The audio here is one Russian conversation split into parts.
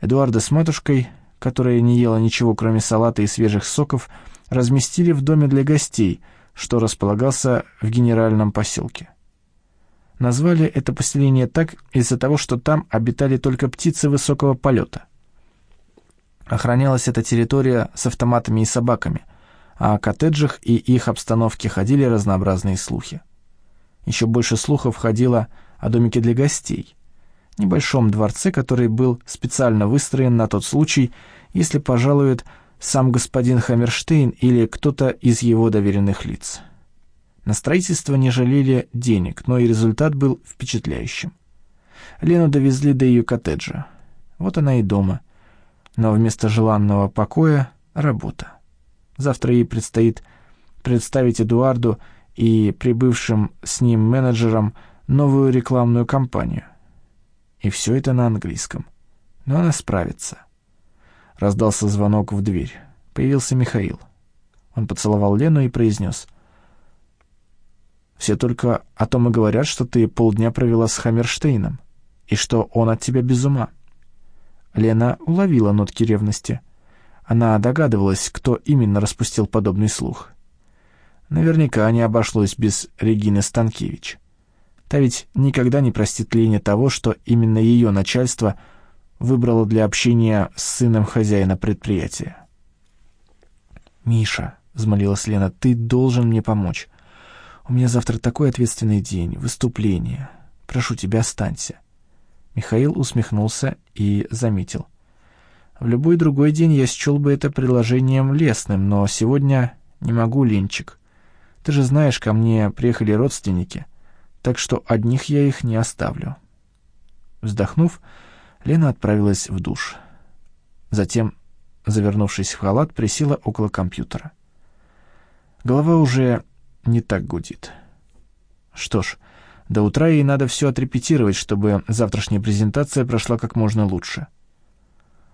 Эдуарда с матушкой, которая не ела ничего, кроме салата и свежих соков, разместили в доме для гостей, что располагался в генеральном поселке. Назвали это поселение так из-за того, что там обитали только птицы высокого полета. Охранялась эта территория с автоматами и собаками, а о коттеджах и их обстановке ходили разнообразные слухи. Еще больше слухов ходило о домике для гостей, небольшом дворце, который был специально выстроен на тот случай, если пожалует сам господин Хаммерштейн или кто-то из его доверенных лиц. На строительство не жалели денег, но и результат был впечатляющим. Лену довезли до ее коттеджа. Вот она и дома. Но вместо желанного покоя — работа. Завтра ей предстоит представить Эдуарду и прибывшим с ним менеджерам новую рекламную кампанию. И все это на английском. Но она справится. Раздался звонок в дверь. Появился Михаил. Он поцеловал Лену и произнес. «Все только о том и говорят, что ты полдня провела с Хаммерштейном, и что он от тебя без ума». Лена уловила нотки ревности. Она догадывалась, кто именно распустил подобный слух. Наверняка не обошлось без Регины Станкевич. Та ведь никогда не простит Лене того, что именно ее начальство выбрало для общения с сыном хозяина предприятия. «Миша», — взмолилась Лена, — «ты должен мне помочь. У меня завтра такой ответственный день, выступление. Прошу тебя, останься». Михаил усмехнулся и заметил. «В любой другой день я счел бы это предложением лестным, но сегодня не могу, Ленчик. Ты же знаешь, ко мне приехали родственники так что одних я их не оставлю. Вздохнув, Лена отправилась в душ. Затем, завернувшись в халат, присела около компьютера. Голова уже не так гудит. Что ж, до утра ей надо все отрепетировать, чтобы завтрашняя презентация прошла как можно лучше.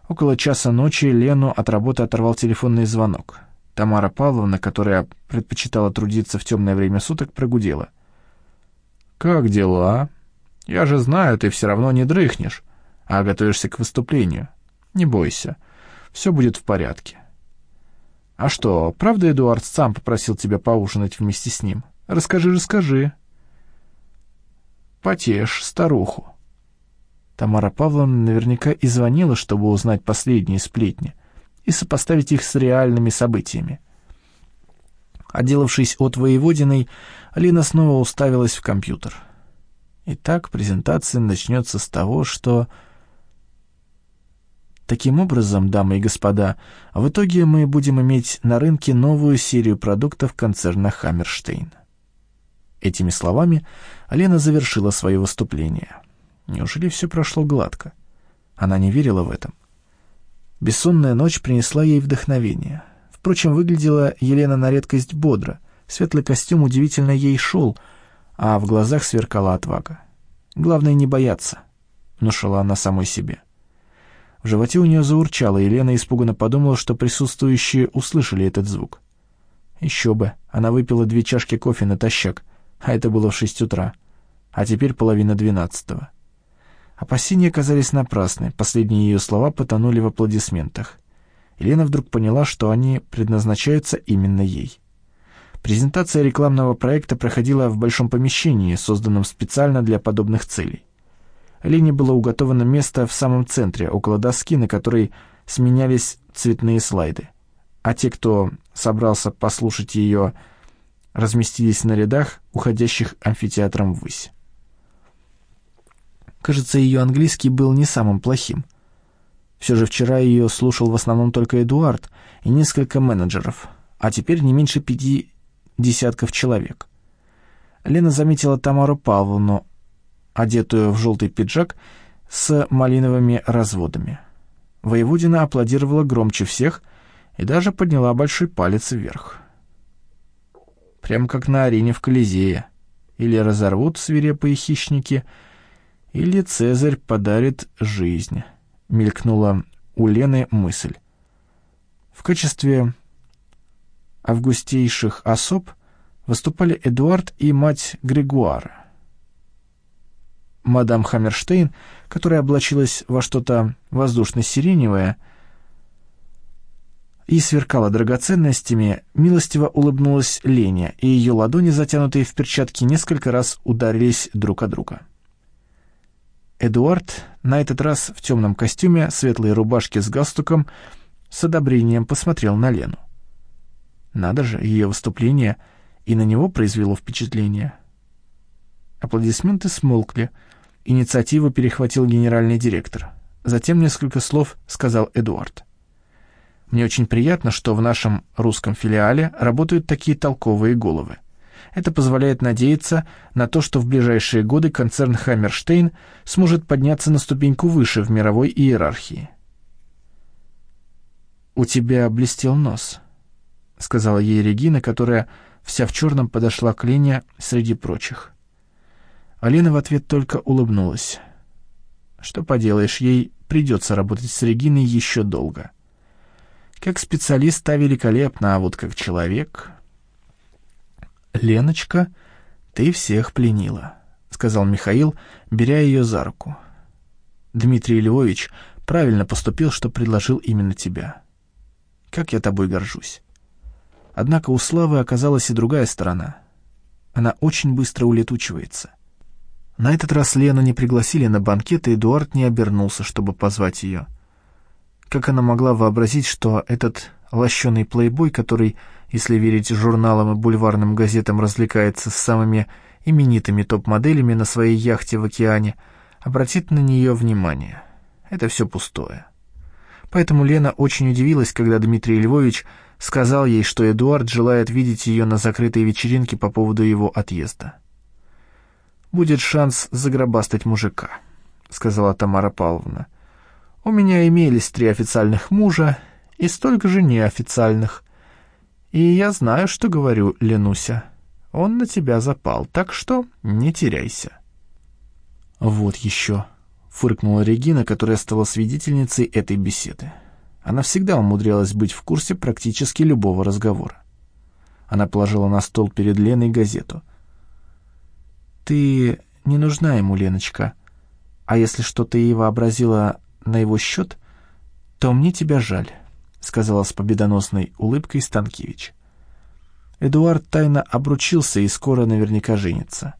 Около часа ночи Лену от работы оторвал телефонный звонок. Тамара Павловна, которая предпочитала трудиться в темное время суток, прогудела. «Как дела? Я же знаю, ты все равно не дрыхнешь, а готовишься к выступлению. Не бойся, все будет в порядке». «А что, правда Эдуард сам попросил тебя поужинать вместе с ним? Расскажи, расскажи». «Потешь старуху». Тамара Павловна наверняка и звонила, чтобы узнать последние сплетни и сопоставить их с реальными событиями. Отделавшись от воеводиной, Алина снова уставилась в компьютер. Итак, презентация начнется с того, что... Таким образом, дамы и господа, в итоге мы будем иметь на рынке новую серию продуктов концерна «Хаммерштейн». Этими словами Алена завершила свое выступление. Неужели все прошло гладко? Она не верила в этом. Бессонная ночь принесла ей вдохновение — Впрочем, выглядела Елена на редкость бодро. Светлый костюм удивительно ей шел, а в глазах сверкала отвага. «Главное не бояться», — внушила она самой себе. В животе у нее заурчало, и Елена испуганно подумала, что присутствующие услышали этот звук. Еще бы, она выпила две чашки кофе натощак, а это было в шесть утра, а теперь половина двенадцатого. Опасения казались напрасны, последние ее слова потонули в аплодисментах. Елена вдруг поняла, что они предназначаются именно ей. Презентация рекламного проекта проходила в большом помещении, созданном специально для подобных целей. Лене было уготовано место в самом центре, около доски, на которой сменялись цветные слайды. А те, кто собрался послушать ее, разместились на рядах, уходящих амфитеатром ввысь. Кажется, ее английский был не самым плохим — все же вчера ее слушал в основном только Эдуард и несколько менеджеров, а теперь не меньше пяти десятков человек. Лена заметила Тамару Павловну, одетую в желтый пиджак с малиновыми разводами. Воеводина аплодировала громче всех и даже подняла большой палец вверх. Прямо как на арене в Колизее. Или разорвут свирепые хищники, или Цезарь подарит жизнь. — мелькнула у Лены мысль. В качестве августейших особ выступали Эдуард и мать Григуара. мадам Хаммерштейн, которая облачилась во что-то воздушно-сиреневое и сверкала драгоценностями, милостиво улыбнулась Леня, и ее ладони, затянутые в перчатки, несколько раз ударились друг о друга. Эдуард, на этот раз в темном костюме, светлой рубашке с галстуком, с одобрением посмотрел на Лену. Надо же, ее выступление и на него произвело впечатление. Аплодисменты смолкли. Инициативу перехватил генеральный директор. Затем несколько слов сказал Эдуард. «Мне очень приятно, что в нашем русском филиале работают такие толковые головы. Это позволяет надеяться на то, что в ближайшие годы концерн «Хаммерштейн» сможет подняться на ступеньку выше в мировой иерархии. «У тебя блестел нос», — сказала ей Регина, которая вся в черном подошла к Лене среди прочих. Алина в ответ только улыбнулась. Что поделаешь, ей придется работать с Региной еще долго. Как специалист та великолепна, а вот как человек... «Леночка, ты всех пленила», — сказал Михаил, беря ее за руку. «Дмитрий Львович правильно поступил, что предложил именно тебя. Как я тобой горжусь». Однако у Славы оказалась и другая сторона. Она очень быстро улетучивается. На этот раз Лену не пригласили на банкет, и Эдуард не обернулся, чтобы позвать ее. Как она могла вообразить, что этот лощеный плейбой, который, если верить журналам и бульварным газетам, развлекается с самыми именитыми топ-моделями на своей яхте в океане, обратит на нее внимание. Это все пустое. Поэтому Лена очень удивилась, когда Дмитрий Львович сказал ей, что Эдуард желает видеть ее на закрытой вечеринке по поводу его отъезда. «Будет шанс загробастать мужика», — сказала Тамара Павловна. «У меня имелись три официальных мужа и столько же неофициальных. И я знаю, что говорю, Ленуся. Он на тебя запал, так что не теряйся». «Вот еще», — фыркнула Регина, которая стала свидетельницей этой беседы. Она всегда умудрялась быть в курсе практически любого разговора. Она положила на стол перед Леной газету. «Ты не нужна ему, Леночка. А если что-то и вообразила на его счет, то мне тебя жаль», — сказала с победоносной улыбкой Станкевич. Эдуард тайно обручился и скоро наверняка женится.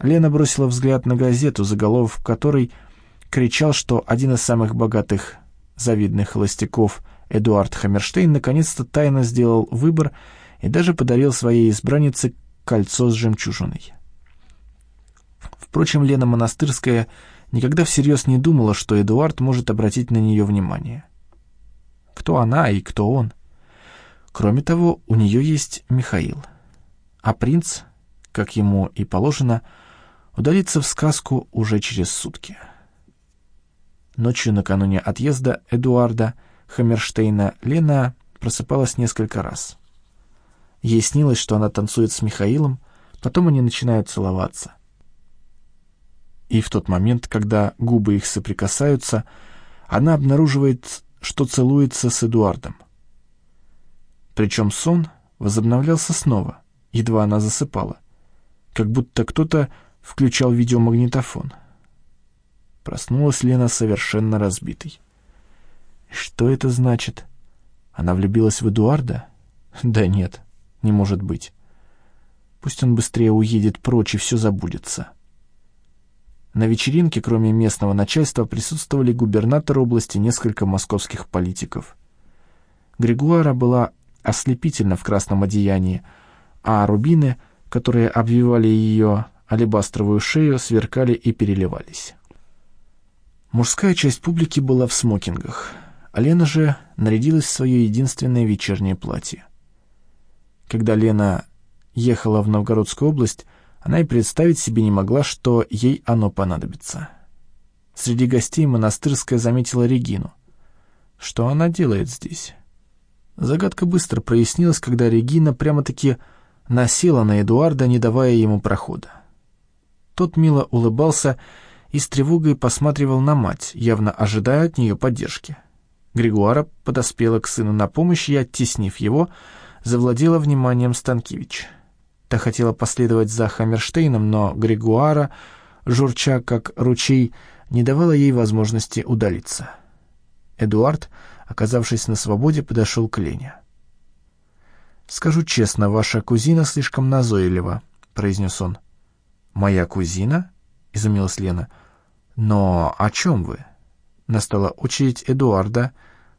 Лена бросила взгляд на газету, заголовок которой кричал, что один из самых богатых завидных холостяков Эдуард Хаммерштейн наконец-то тайно сделал выбор и даже подарил своей избраннице кольцо с жемчужиной. Впрочем, Лена Монастырская никогда всерьез не думала, что Эдуард может обратить на нее внимание. Кто она и кто он? Кроме того, у нее есть Михаил. А принц, как ему и положено, удалится в сказку уже через сутки. Ночью накануне отъезда Эдуарда Хаммерштейна Лена просыпалась несколько раз. Ей снилось, что она танцует с Михаилом, потом они начинают целоваться. И в тот момент, когда губы их соприкасаются, она обнаруживает, что целуется с Эдуардом. Причем сон возобновлялся снова, едва она засыпала, как будто кто-то включал видеомагнитофон — Проснулась Лена совершенно разбитой. Что это значит? Она влюбилась в Эдуарда? Да нет, не может быть. Пусть он быстрее уедет прочь и все забудется. На вечеринке, кроме местного начальства, присутствовали губернатор области, несколько московских политиков. Григуара была ослепительна в красном одеянии, а рубины, которые обвивали ее алебастровую шею, сверкали и переливались. Мужская часть публики была в смокингах, а Лена же нарядилась в свое единственное вечернее платье. Когда Лена ехала в Новгородскую область, она и представить себе не могла, что ей оно понадобится. Среди гостей монастырская заметила Регину. Что она делает здесь? Загадка быстро прояснилась, когда Регина прямо-таки насела на Эдуарда, не давая ему прохода. Тот мило улыбался и с тревогой посматривал на мать, явно ожидая от нее поддержки. Григуара подоспела к сыну на помощь и, оттеснив его, завладела вниманием Станкевич. Та хотела последовать за Хаммерштейном, но Григуара журча как ручей, не давало ей возможности удалиться. Эдуард, оказавшись на свободе, подошел к Лене. «Скажу честно, ваша кузина слишком назойлива», — произнес он. «Моя кузина?» — изумилась Лена. «Но о чем вы?» Настала очередь Эдуарда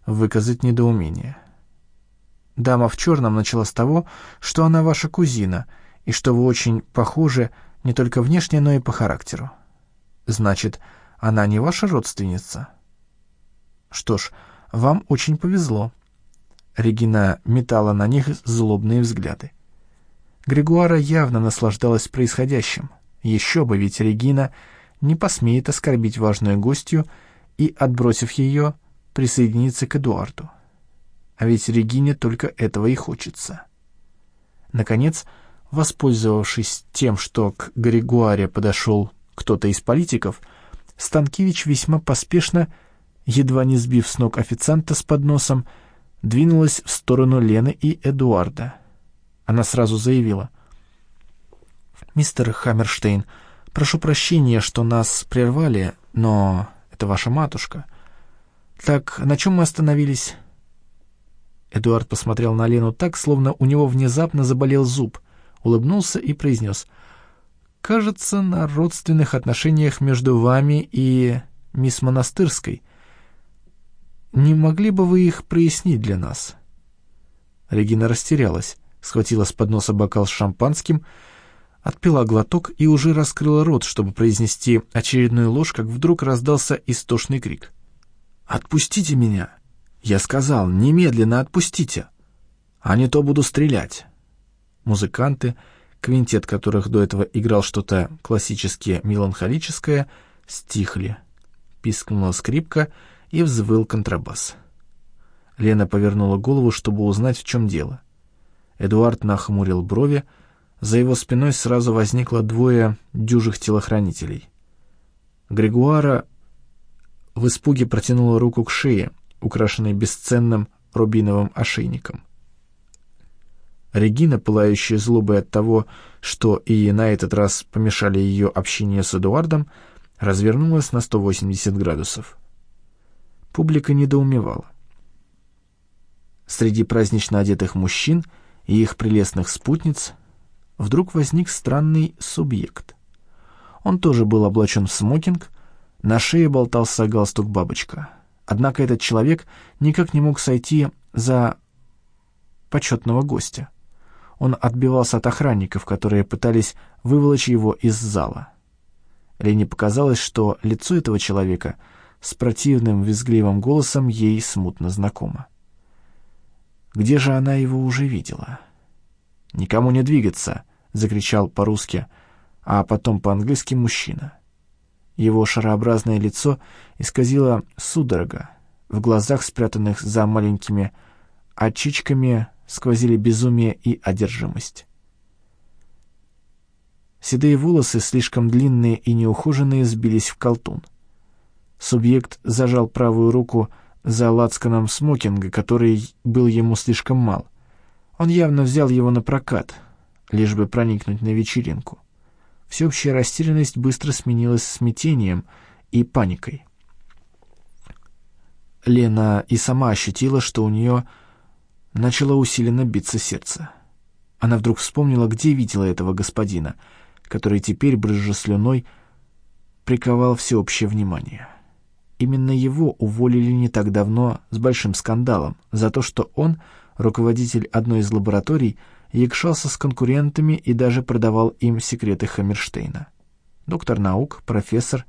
выказать недоумение. Дама в черном начала с того, что она ваша кузина, и что вы очень похожи не только внешне, но и по характеру. Значит, она не ваша родственница? Что ж, вам очень повезло. Регина метала на них злобные взгляды. Григуара явно наслаждалась происходящим. Еще бы, ведь Регина не посмеет оскорбить важную гостью и, отбросив ее, присоединиться к Эдуарду. А ведь Регине только этого и хочется. Наконец, воспользовавшись тем, что к Григуаре подошел кто-то из политиков, Станкевич весьма поспешно, едва не сбив с ног официанта с подносом, двинулась в сторону Лены и Эдуарда. Она сразу заявила. «Мистер Хаммерштейн, прошу прощения, что нас прервали, но это ваша матушка. Так, на чем мы остановились?» Эдуард посмотрел на Лену так, словно у него внезапно заболел зуб, улыбнулся и произнес. «Кажется, на родственных отношениях между вами и мисс Монастырской. Не могли бы вы их прояснить для нас?» Регина растерялась, схватила с подноса бокал с шампанским, отпила глоток и уже раскрыла рот, чтобы произнести очередную ложь, как вдруг раздался истошный крик. «Отпустите меня!» «Я сказал, немедленно отпустите, а не то буду стрелять». Музыканты, квинтет которых до этого играл что-то классически меланхолическое, стихли. Пискнула скрипка — и взвыл контрабас. Лена повернула голову, чтобы узнать, в чем дело. Эдуард нахмурил брови, за его спиной сразу возникло двое дюжих телохранителей. Григуара в испуге протянула руку к шее, украшенной бесценным рубиновым ошейником. Регина, пылающая злобой от того, что и на этот раз помешали ее общение с Эдуардом, развернулась на 180 градусов. Публика недоумевала. Среди празднично одетых мужчин и их прелестных спутниц вдруг возник странный субъект. Он тоже был облачен в смокинг, на шее болтался галстук-бабочка. Однако этот человек никак не мог сойти за почетного гостя. Он отбивался от охранников, которые пытались выволочь его из зала. Лене показалось, что лицо этого человека — с противным визгливым голосом ей смутно знакомо. Где же она его уже видела? «Никому не двигаться!» — закричал по-русски, а потом по-английски мужчина. Его шарообразное лицо исказило судорога. В глазах, спрятанных за маленькими очичками, сквозили безумие и одержимость. Седые волосы, слишком длинные и неухоженные, сбились в колтун — Субъект зажал правую руку за лацканом смокинга, который был ему слишком мал. Он явно взял его на прокат, лишь бы проникнуть на вечеринку. Всеобщая растерянность быстро сменилась смятением и паникой. Лена и сама ощутила, что у нее начало усиленно биться сердце. Она вдруг вспомнила, где видела этого господина, который теперь, брызжа слюной, приковал всеобщее внимание. Именно его уволили не так давно с большим скандалом за то, что он, руководитель одной из лабораторий, якшался с конкурентами и даже продавал им секреты Хаммерштейна. Доктор наук, профессор,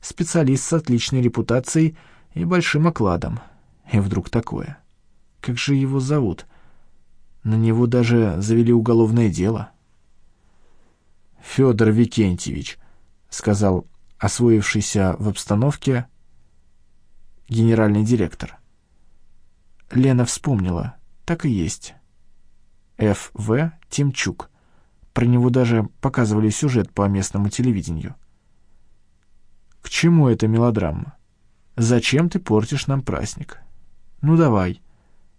специалист с отличной репутацией и большим окладом. И вдруг такое. Как же его зовут? На него даже завели уголовное дело. «Федор Викентьевич», — сказал освоившийся в обстановке генеральный директор. Лена вспомнила. Так и есть. Ф.В. Тимчук. Про него даже показывали сюжет по местному телевидению. К чему эта мелодрама? Зачем ты портишь нам праздник? Ну давай,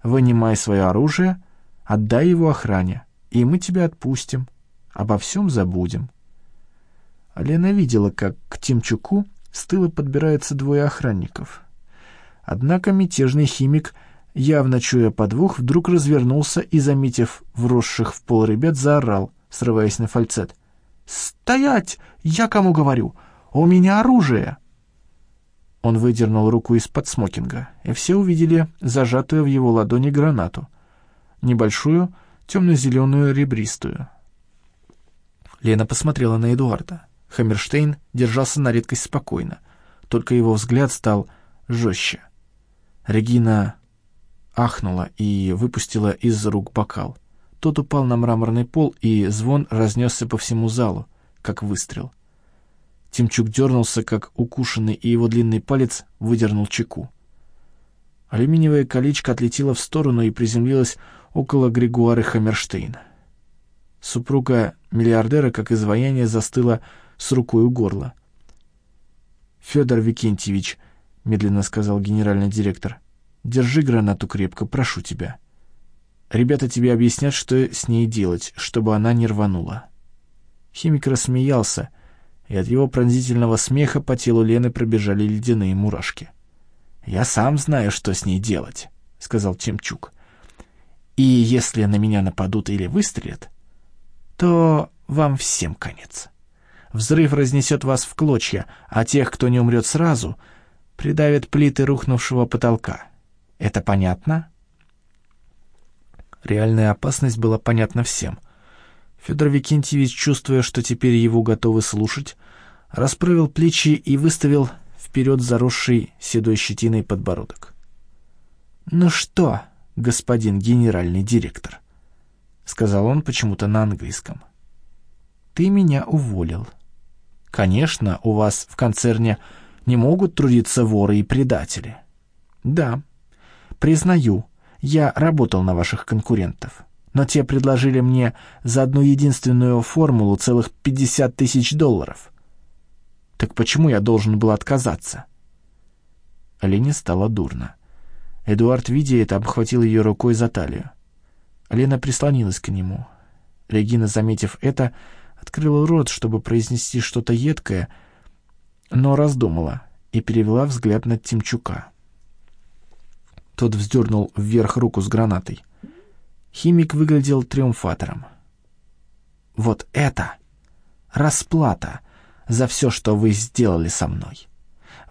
вынимай свое оружие, отдай его охране, и мы тебя отпустим, обо всем забудем. Лена видела, как к Тимчуку с тыла подбираются двое охранников. Однако мятежный химик, явно чуя подвох, вдруг развернулся и, заметив вросших в пол ребят, заорал, срываясь на фальцет. «Стоять! Я кому говорю! У меня оружие!» Он выдернул руку из-под смокинга, и все увидели зажатую в его ладони гранату. Небольшую, темно-зеленую, ребристую. Лена посмотрела на Эдуарда. Хаммерштейн держался на редкость спокойно, только его взгляд стал жестче. Регина ахнула и выпустила из рук бокал. Тот упал на мраморный пол, и звон разнесся по всему залу, как выстрел. Тимчук дернулся, как укушенный, и его длинный палец выдернул чеку. Алюминиевое колечко отлетело в сторону и приземлилось около Григуары Хаммерштейна. Супруга миллиардера, как изваяние, застыла с рукой у горла. «Федор Викентьевич», — медленно сказал генеральный директор, — «держи гранату крепко, прошу тебя. Ребята тебе объяснят, что с ней делать, чтобы она не рванула». Химик рассмеялся, и от его пронзительного смеха по телу Лены пробежали ледяные мурашки. «Я сам знаю, что с ней делать», — сказал Темчук. «И если на меня нападут или выстрелят, то вам всем конец». Взрыв разнесет вас в клочья, а тех, кто не умрет сразу, придавят плиты рухнувшего потолка. Это понятно?» Реальная опасность была понятна всем. Федор Викентьевич, чувствуя, что теперь его готовы слушать, расправил плечи и выставил вперед заросший седой щетиной подбородок. «Ну что, господин генеральный директор?» — сказал он почему-то на английском. «Ты меня уволил». Конечно, у вас в концерне не могут трудиться воры и предатели. Да, признаю, я работал на ваших конкурентов, но те предложили мне за одну единственную формулу целых 50 тысяч долларов. Так почему я должен был отказаться? Лене стало дурно. Эдуард, видя это, обхватил ее рукой за талию. Лена прислонилась к нему. Регина, заметив это, открыла рот, чтобы произнести что-то едкое, но раздумала и перевела взгляд на Тимчука. Тот вздернул вверх руку с гранатой. Химик выглядел триумфатором. «Вот это расплата за все, что вы сделали со мной.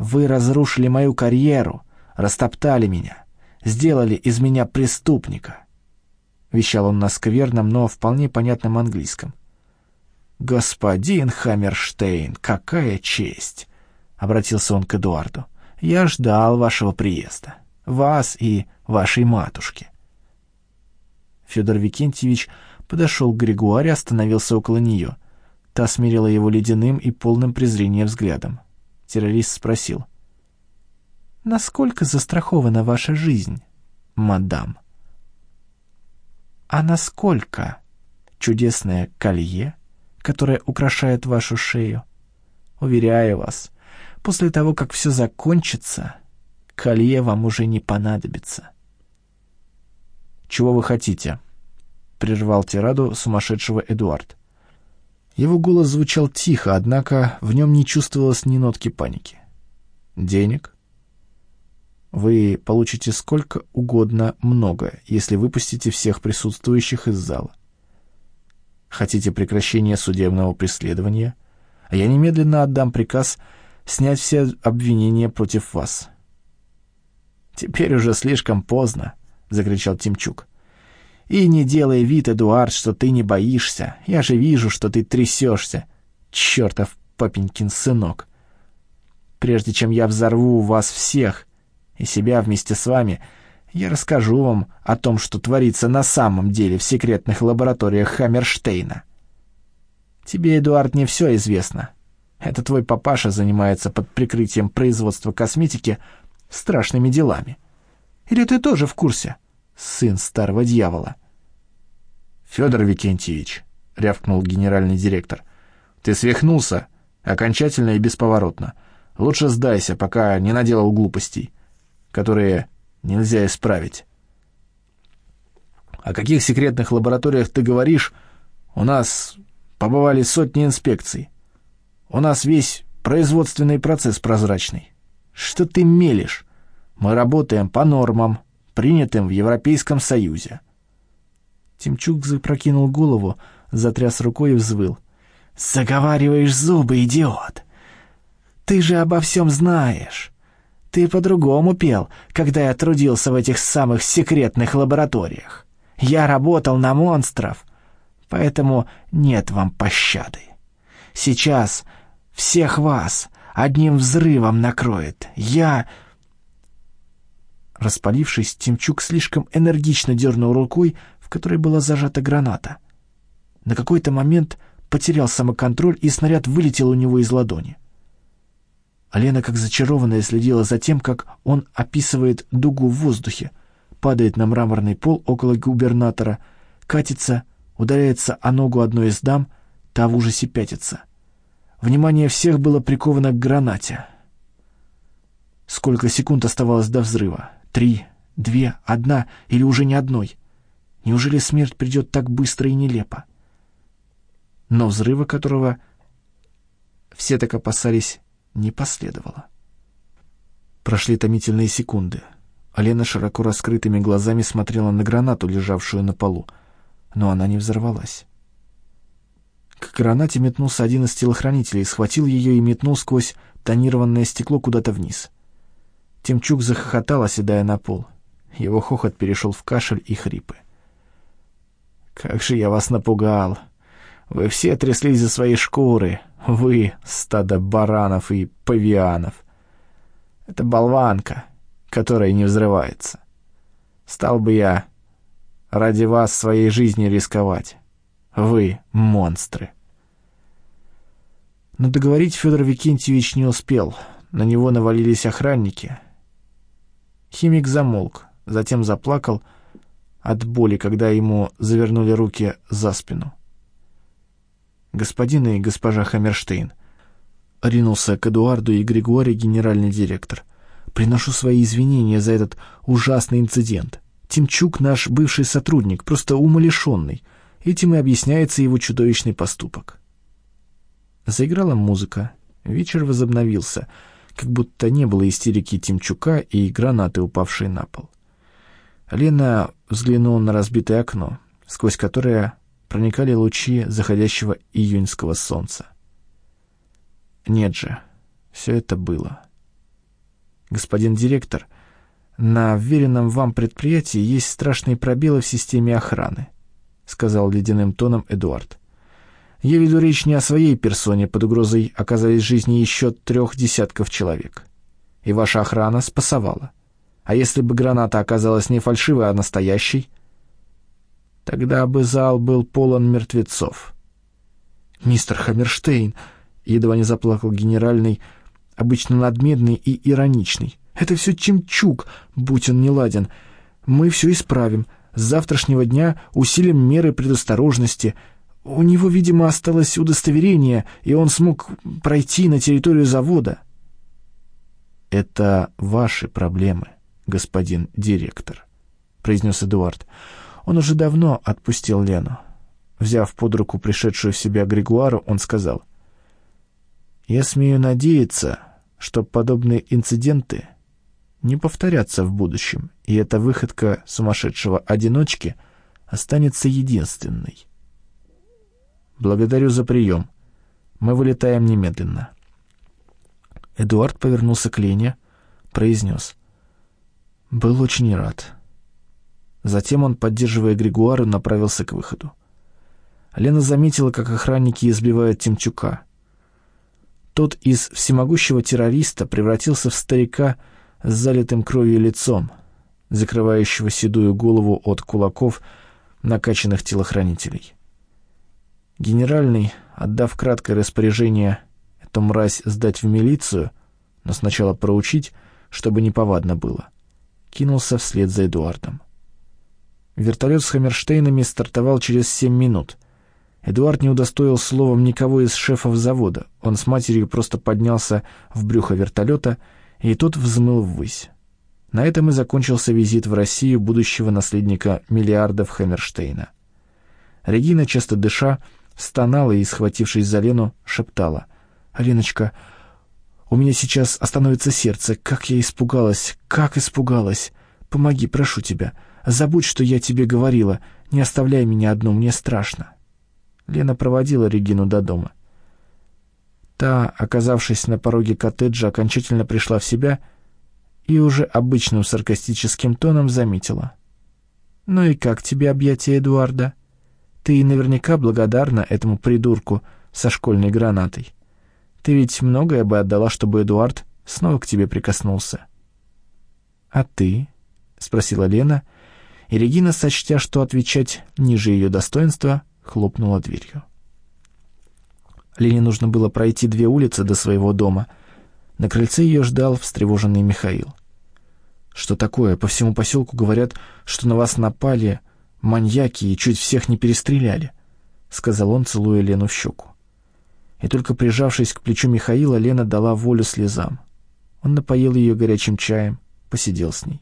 Вы разрушили мою карьеру, растоптали меня, сделали из меня преступника», — вещал он на скверном, но вполне понятном английском. «Господин Хаммерштейн, какая честь!» — обратился он к Эдуарду. «Я ждал вашего приезда. Вас и вашей матушки». Федор Викентьевич подошел к Григуаре, остановился около нее. Та смирила его ледяным и полным презрения взглядом. Террорист спросил. «Насколько застрахована ваша жизнь, мадам?» «А насколько чудесное колье?» которая украшает вашу шею. Уверяю вас, после того, как все закончится, колье вам уже не понадобится. «Чего вы хотите?» — прервал тираду сумасшедшего Эдуард. Его голос звучал тихо, однако в нем не чувствовалось ни нотки паники. «Денег?» «Вы получите сколько угодно много, если выпустите всех присутствующих из зала. Хотите прекращения судебного преследования? А я немедленно отдам приказ снять все обвинения против вас». «Теперь уже слишком поздно», — закричал Тимчук. «И не делай вид, Эдуард, что ты не боишься. Я же вижу, что ты трясешься. Чертов папенькин сынок. Прежде чем я взорву вас всех и себя вместе с вами, — я расскажу вам о том, что творится на самом деле в секретных лабораториях Хаммерштейна. Тебе, Эдуард, не все известно. Это твой папаша занимается под прикрытием производства косметики страшными делами. Или ты тоже в курсе, сын старого дьявола? Федор Викентьевич, — рявкнул генеральный директор, — ты свихнулся окончательно и бесповоротно. Лучше сдайся, пока не наделал глупостей, которые нельзя исправить. О каких секретных лабораториях ты говоришь? У нас побывали сотни инспекций. У нас весь производственный процесс прозрачный. Что ты мелешь? Мы работаем по нормам, принятым в Европейском Союзе». Тимчук запрокинул голову, затряс рукой и взвыл. «Заговариваешь зубы, идиот! Ты же обо всем знаешь. Ты по-другому пел, когда я трудился в этих самых секретных лабораториях. Я работал на монстров, поэтому нет вам пощады. Сейчас всех вас одним взрывом накроет. Я...» Распалившись, Тимчук слишком энергично дернул рукой, в которой была зажата граната. На какой-то момент потерял самоконтроль, и снаряд вылетел у него из ладони. Алена, как зачарованная, следила за тем, как он описывает дугу в воздухе, падает на мраморный пол около губернатора, катится, ударяется о ногу одной из дам, та в ужасе пятится. Внимание всех было приковано к гранате. Сколько секунд оставалось до взрыва? Три, две, одна или уже не одной? Неужели смерть придет так быстро и нелепо? Но взрыва, которого все так опасались, не последовало. Прошли томительные секунды. Алена широко раскрытыми глазами смотрела на гранату, лежавшую на полу, но она не взорвалась. К гранате метнулся один из телохранителей, схватил ее и метнул сквозь тонированное стекло куда-то вниз. Тимчук захохотал, оседая на пол. Его хохот перешел в кашель и хрипы. «Как же я вас напугал! Вы все тряслись за свои шкуры, вы, стадо баранов и павианов. Это болванка, которая не взрывается. Стал бы я ради вас своей жизни рисковать. Вы — монстры. Но договорить Федор Викентьевич не успел. На него навалились охранники. Химик замолк, затем заплакал от боли, когда ему завернули руки за спину. «Господин и госпожа Хаммерштейн», — ринулся к Эдуарду и Григорий генеральный директор, — «приношу свои извинения за этот ужасный инцидент. Тимчук наш бывший сотрудник, просто умалишенный. Этим и объясняется его чудовищный поступок. Заиграла музыка. Вечер возобновился, как будто не было истерики Тимчука и гранаты, упавшей на пол. Лена взглянула на разбитое окно, сквозь которое проникали лучи заходящего июньского солнца. Нет же, все это было. Господин директор, на вверенном вам предприятии есть страшные пробелы в системе охраны сказал ледяным тоном Эдуард. «Я веду речь не о своей персоне, под угрозой оказались жизни еще трех десятков человек. И ваша охрана спасовала. А если бы граната оказалась не фальшивой, а настоящей, тогда бы зал был полон мертвецов». «Мистер Хаммерштейн», — едва не заплакал генеральный, обычно надменный и ироничный, — «это все Чемчук, будь он неладен. Мы все исправим». С завтрашнего дня усилим меры предосторожности. У него, видимо, осталось удостоверение, и он смог пройти на территорию завода. «Это ваши проблемы, господин директор», — произнес Эдуард. Он уже давно отпустил Лену. Взяв под руку пришедшую в себя Григуару, он сказал, «Я смею надеяться, что подобные инциденты не повторятся в будущем, и эта выходка сумасшедшего одиночки останется единственной. Благодарю за прием. Мы вылетаем немедленно. Эдуард повернулся к Лене, произнес. Был очень рад. Затем он, поддерживая Григуару, направился к выходу. Лена заметила, как охранники избивают Тимчука. Тот из всемогущего террориста превратился в старика, с залитым кровью лицом, закрывающего седую голову от кулаков накачанных телохранителей. Генеральный, отдав краткое распоряжение эту мразь сдать в милицию, но сначала проучить, чтобы неповадно было, кинулся вслед за Эдуардом. Вертолет с Хаммерштейнами стартовал через семь минут. Эдуард не удостоил словом никого из шефов завода. Он с матерью просто поднялся в брюхо вертолета и тот взмыл ввысь. На этом и закончился визит в Россию будущего наследника миллиардов Хаммерштейна. Регина, часто дыша, стонала и, схватившись за Лену, шептала Алиночка, у меня сейчас остановится сердце. Как я испугалась, как испугалась. Помоги, прошу тебя. Забудь, что я тебе говорила. Не оставляй меня одну, мне страшно». Лена проводила Регину до дома. Та, оказавшись на пороге коттеджа, окончательно пришла в себя и уже обычным саркастическим тоном заметила. «Ну и как тебе объятие Эдуарда? Ты наверняка благодарна этому придурку со школьной гранатой. Ты ведь многое бы отдала, чтобы Эдуард снова к тебе прикоснулся». «А ты?» — спросила Лена, и Регина, сочтя, что отвечать ниже ее достоинства, хлопнула дверью. Лене нужно было пройти две улицы до своего дома. На крыльце ее ждал встревоженный Михаил. «Что такое? По всему поселку говорят, что на вас напали маньяки и чуть всех не перестреляли», — сказал он, целуя Лену в щеку. И только прижавшись к плечу Михаила, Лена дала волю слезам. Он напоил ее горячим чаем, посидел с ней.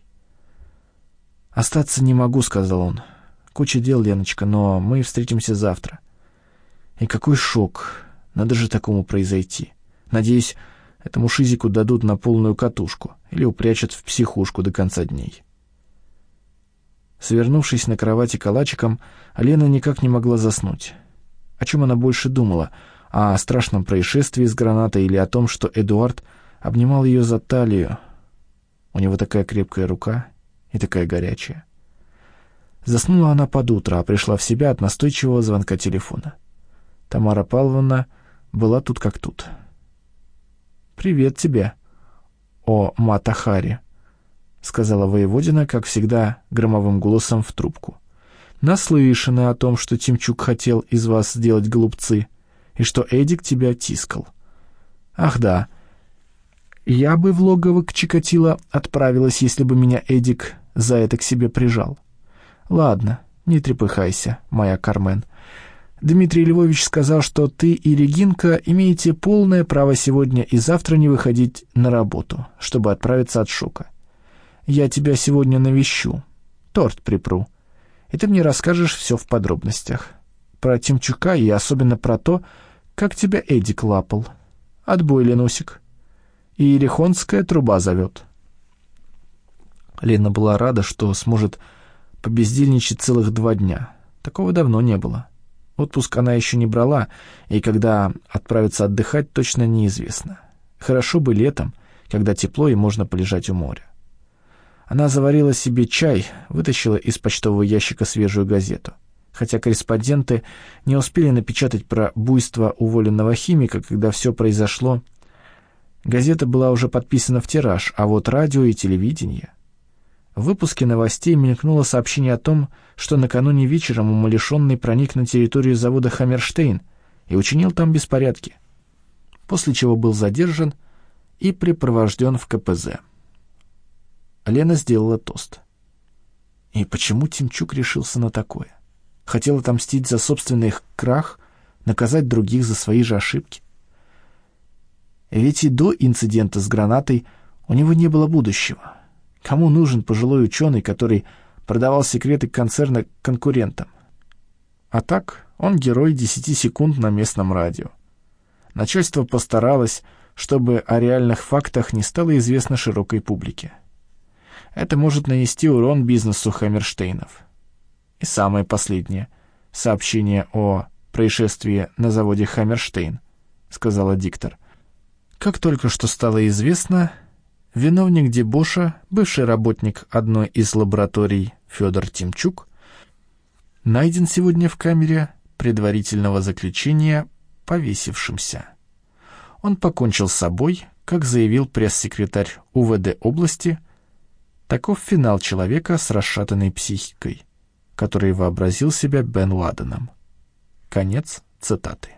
«Остаться не могу», — сказал он. «Куча дел, Леночка, но мы встретимся завтра». И какой шок! Надо же такому произойти. Надеюсь, этому шизику дадут на полную катушку или упрячут в психушку до конца дней. Свернувшись на кровати калачиком, Алена никак не могла заснуть. О чем она больше думала? О страшном происшествии с гранатой или о том, что Эдуард обнимал ее за талию? У него такая крепкая рука и такая горячая. Заснула она под утро, а пришла в себя от настойчивого звонка телефона. Тамара Павловна была тут как тут. «Привет тебе, о Матахари», — сказала воеводина, как всегда, громовым голосом в трубку. «Наслышаны о том, что Тимчук хотел из вас сделать голубцы, и что Эдик тебя тискал. Ах да, я бы в логово к Чикатило отправилась, если бы меня Эдик за это к себе прижал. Ладно, не трепыхайся, моя Кармен». Дмитрий Львович сказал, что ты и Регинка имеете полное право сегодня и завтра не выходить на работу, чтобы отправиться от шока. Я тебя сегодня навещу, торт припру, и ты мне расскажешь все в подробностях. Про Тимчука и особенно про то, как тебя Эдик лапал. Отбой, Ленусик. И Ерехонская труба зовет. Лена была рада, что сможет побездельничать целых два дня. Такого давно не было. Отпуск она еще не брала, и когда отправиться отдыхать, точно неизвестно. Хорошо бы летом, когда тепло и можно полежать у моря. Она заварила себе чай, вытащила из почтового ящика свежую газету. Хотя корреспонденты не успели напечатать про буйство уволенного химика, когда все произошло, газета была уже подписана в тираж, а вот радио и телевидение в выпуске новостей мелькнуло сообщение о том, что накануне вечером умалишенный проник на территорию завода «Хаммерштейн» и учинил там беспорядки, после чего был задержан и припровожден в КПЗ. Лена сделала тост. И почему Тимчук решился на такое? Хотел отомстить за собственный крах, наказать других за свои же ошибки? Ведь и до инцидента с гранатой у него не было будущего. Кому нужен пожилой ученый, который продавал секреты концерна конкурентам? А так, он герой десяти секунд на местном радио. Начальство постаралось, чтобы о реальных фактах не стало известно широкой публике. Это может нанести урон бизнесу Хаммерштейнов. И самое последнее — сообщение о происшествии на заводе «Хаммерштейн», — сказала диктор. Как только что стало известно, Виновник дебоша, бывший работник одной из лабораторий Федор Тимчук, найден сегодня в камере предварительного заключения повесившимся. Он покончил с собой, как заявил пресс-секретарь УВД области, таков финал человека с расшатанной психикой, который вообразил себя Бен Ладеном. Конец цитаты.